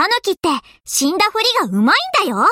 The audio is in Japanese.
タヌキって死んだふりがうまいんだよ。